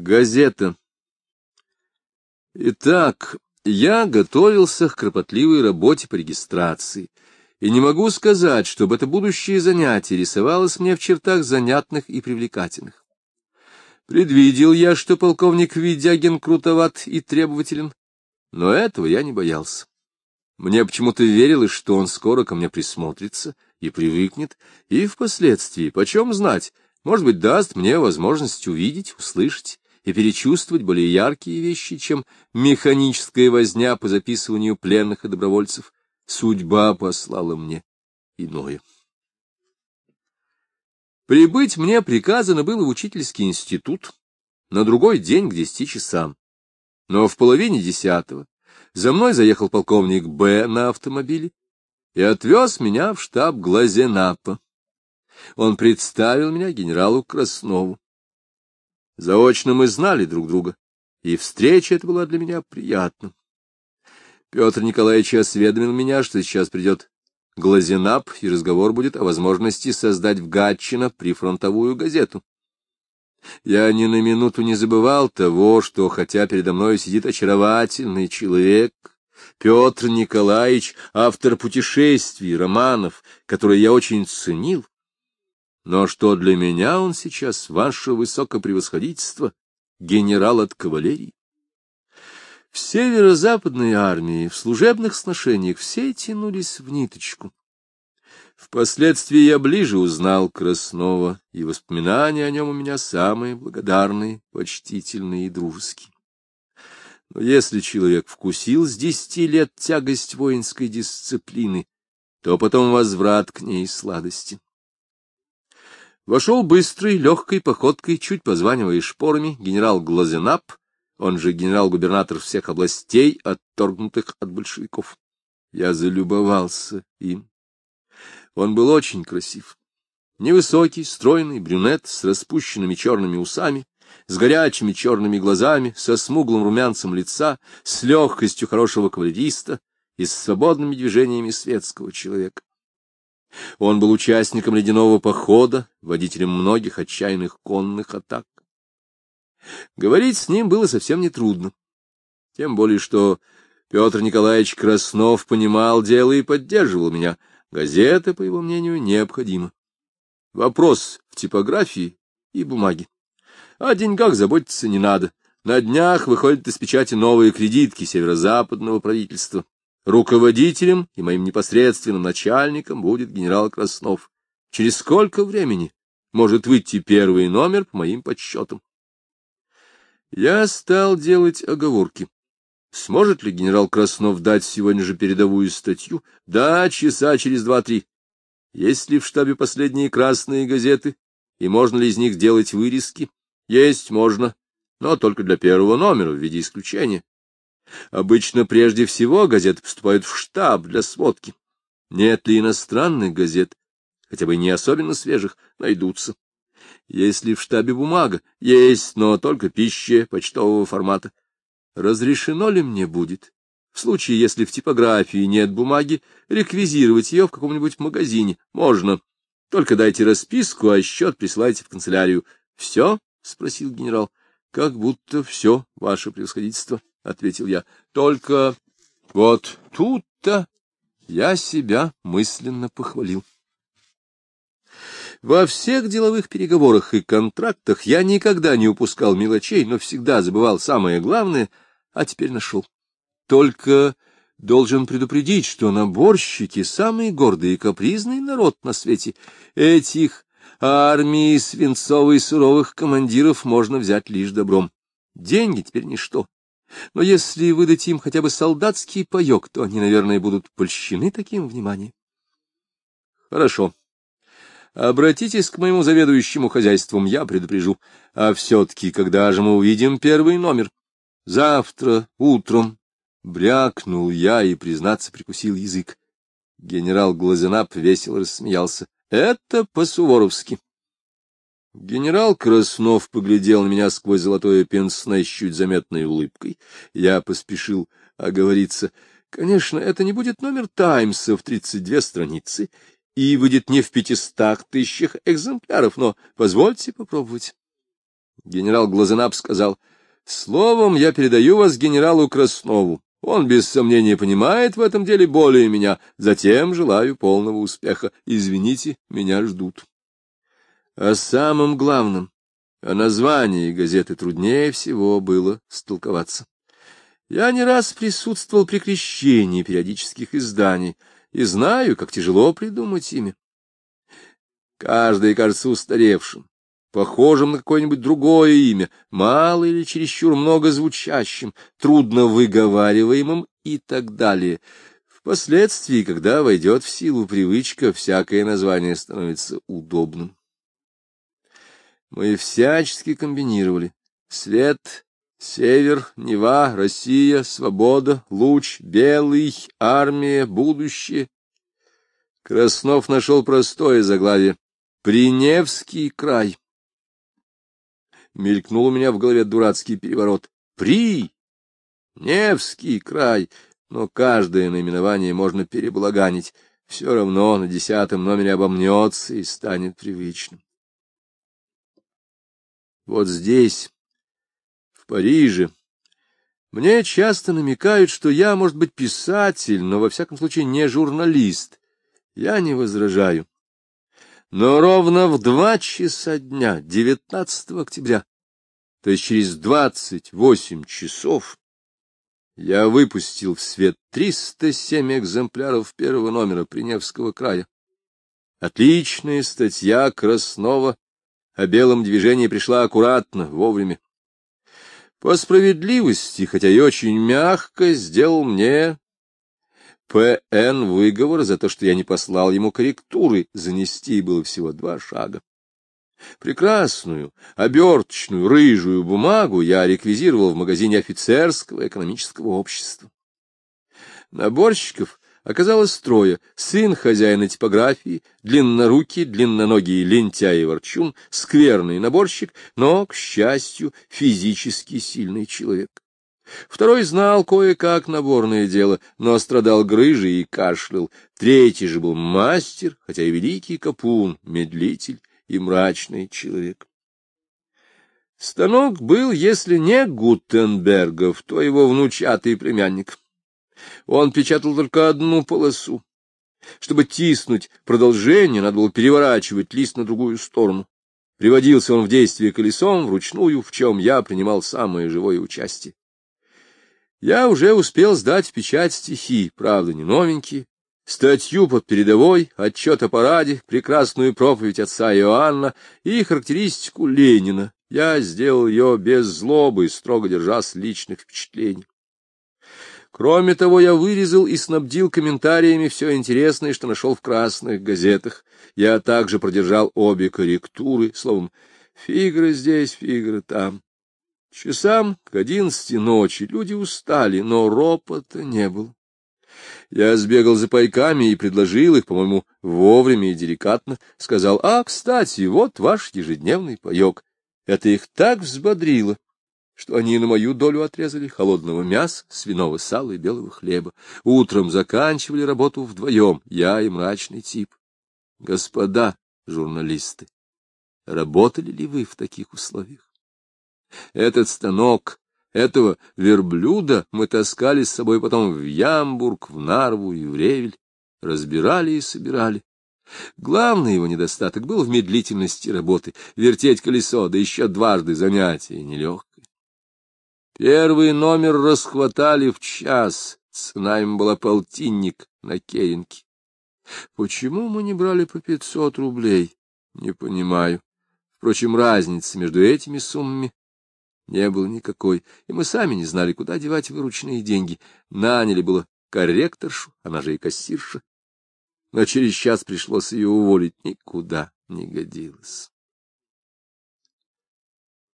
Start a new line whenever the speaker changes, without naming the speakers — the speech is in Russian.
Газета. Итак, я готовился к кропотливой работе по регистрации, и не могу сказать, чтобы это будущее занятие рисовалось мне в чертах занятных и привлекательных. Предвидел я, что полковник Видягин крутоват и требователен, но этого я не боялся. Мне почему-то верилось, что он скоро ко мне присмотрится и привыкнет, и впоследствии, почем знать, может быть, даст мне возможность увидеть, услышать и перечувствовать более яркие вещи, чем механическая возня по записыванию пленных и добровольцев. Судьба послала мне иное. Прибыть мне приказано было в учительский институт на другой день к десяти часам. Но в половине десятого за мной заехал полковник Б. на автомобиле и отвез меня в штаб Глазенапа он представил меня генералу Краснову. Заочно мы знали друг друга, и встреча эта была для меня приятна. Петр Николаевич осведомил меня, что сейчас придет Глазенап, и разговор будет о возможности создать в Гатчино прифронтовую газету. Я ни на минуту не забывал того, что, хотя передо мной сидит очаровательный человек, Петр Николаевич, автор путешествий, романов, которые я очень ценил, но что для меня он сейчас, ваше высокопревосходительство, генерал от кавалерии? В северо-западной армии, в служебных сношениях все тянулись в ниточку. Впоследствии я ближе узнал Краснова, и воспоминания о нем у меня самые благодарные, почтительные и дружеские. Но если человек вкусил с десяти лет тягость воинской дисциплины, то потом возврат к ней сладости. Вошел быстрой, легкой походкой, чуть позванивая шпорами, генерал Глазенап, он же генерал-губернатор всех областей, отторгнутых от большевиков. Я залюбовался им. Он был очень красив. Невысокий, стройный брюнет с распущенными черными усами, с горячими черными глазами, со смуглым румянцем лица, с легкостью хорошего кавалериста и с свободными движениями светского человека. Он был участником ледяного похода, водителем многих отчаянных конных атак. Говорить с ним было совсем нетрудно. Тем более, что Петр Николаевич Краснов понимал дело и поддерживал меня. Газета, по его мнению, необходима. Вопрос в типографии и бумаге. О деньгах заботиться не надо. На днях выходят из печати новые кредитки северо-западного правительства. Руководителем и моим непосредственным начальником будет генерал Краснов. Через сколько времени может выйти первый номер по моим подсчетам? Я стал делать оговорки. Сможет ли генерал Краснов дать сегодня же передовую статью? Да, часа через два-три. Есть ли в штабе последние красные газеты? И можно ли из них делать вырезки? Есть, можно, но только для первого номера в виде исключения. Обычно прежде всего газеты поступают в штаб для сводки. Нет ли иностранных газет, хотя бы не особенно свежих, найдутся. Есть ли в штабе бумага? Есть, но только пища почтового формата. Разрешено ли мне будет, в случае, если в типографии нет бумаги, реквизировать ее в каком-нибудь магазине? Можно. Только дайте расписку, а счет присылайте в канцелярию. — Все? — спросил генерал. — Как будто все, ваше превосходительство. — ответил я. — Только вот тут-то я себя мысленно похвалил. Во всех деловых переговорах и контрактах я никогда не упускал мелочей, но всегда забывал самое главное, а теперь нашел. Только должен предупредить, что наборщики — самый гордый и капризный народ на свете. Этих армии свинцовой суровых командиров можно взять лишь добром. Деньги теперь ничто. Но если выдать им хотя бы солдатский паек, то они, наверное, будут польщены таким вниманием. Хорошо. Обратитесь к моему заведующему хозяйством, я предупрежу. А все-таки, когда же мы увидим первый номер? Завтра утром. Брякнул я и, признаться, прикусил язык. Генерал Глазенап весело рассмеялся. Это по-суворовски. Генерал Краснов поглядел на меня сквозь золотое пенсне с чуть заметной улыбкой. Я поспешил оговориться. Конечно, это не будет номер «Таймса» в тридцать две страницы и выйдет не в пятистах тысячах экземпляров, но позвольте попробовать. Генерал Глазенап сказал, — Словом, я передаю вас генералу Краснову. Он, без сомнения, понимает в этом деле более меня. Затем желаю полного успеха. Извините, меня ждут. О самом главном, о названии газеты труднее всего было столковаться. Я не раз присутствовал при крещении периодических изданий и знаю, как тяжело придумать имя. Каждое кажется устаревшим, похожим на какое-нибудь другое имя, мало или чересчур много звучащим, трудно выговариваемым и так далее. Впоследствии, когда войдет в силу привычка, всякое название становится удобным. Мы всячески комбинировали. Свет, север, Нева, Россия, свобода, луч, белый, армия, будущее. Краснов нашел простое заглавие Приневский край. Мелькнул у меня в голове дурацкий переворот. При! Невский край! Но каждое наименование можно переблаганить. Все равно на десятом номере обомнется и станет привычным. Вот здесь, в Париже, мне часто намекают, что я, может быть, писатель, но, во всяком случае, не журналист. Я не возражаю. Но ровно в два часа дня, 19 октября, то есть через 28 часов, я выпустил в свет 307 экземпляров первого номера Приневского края. Отличная статья Краснова о белом движении пришла аккуратно, вовремя. По справедливости, хотя и очень мягко, сделал мне П.Н. выговор за то, что я не послал ему корректуры, занести было всего два шага. Прекрасную, оберточную, рыжую бумагу я реквизировал в магазине офицерского экономического общества. Наборщиков оказалось трое. Сын хозяина типографии, длиннорукий, длинноногий лентяй и ворчун, скверный наборщик, но, к счастью, физически сильный человек. Второй знал кое-как наборное дело, но страдал грыжей и кашлял. Третий же был мастер, хотя и великий капун, медлитель и мрачный человек. Станок был, если не Гутенбергов, то его внучатый племянник. Он печатал только одну полосу. Чтобы тиснуть продолжение, надо было переворачивать лист на другую сторону. Приводился он в действие колесом вручную, в чем я принимал самое живое участие. Я уже успел сдать в печать стихи, правда, не новенькие, статью под передовой, отчет о параде, прекрасную проповедь отца Иоанна и характеристику Ленина. Я сделал ее без злобы, строго держась личных впечатлений. Кроме того, я вырезал и снабдил комментариями все интересное, что нашел в красных газетах. Я также продержал обе корректуры, словом, фигры здесь, фигры там. Часам к одиннадцати ночи люди устали, но ропота не было. Я сбегал за пайками и предложил их, по-моему, вовремя и деликатно. Сказал, а, кстати, вот ваш ежедневный паек. Это их так взбодрило, что они на мою долю отрезали холодного мяса, свиного сала и белого хлеба. Утром заканчивали работу вдвоем, я и мрачный тип. Господа журналисты, работали ли вы в таких условиях? Этот станок, этого верблюда мы таскали с собой потом в Ямбург, в Нарву и в Ревель, разбирали и собирали. Главный его недостаток был в медлительности работы, вертеть колесо, да еще дважды занятие нелегкое. Первый номер расхватали в час, цена им была полтинник на керенке. Почему мы не брали по пятьсот рублей, не понимаю. Впрочем, разницы между этими суммами не было никакой, и мы сами не знали, куда девать вырученные деньги. Наняли было корректоршу, она же и кассирша. Но через час пришлось ее уволить, никуда не годилось.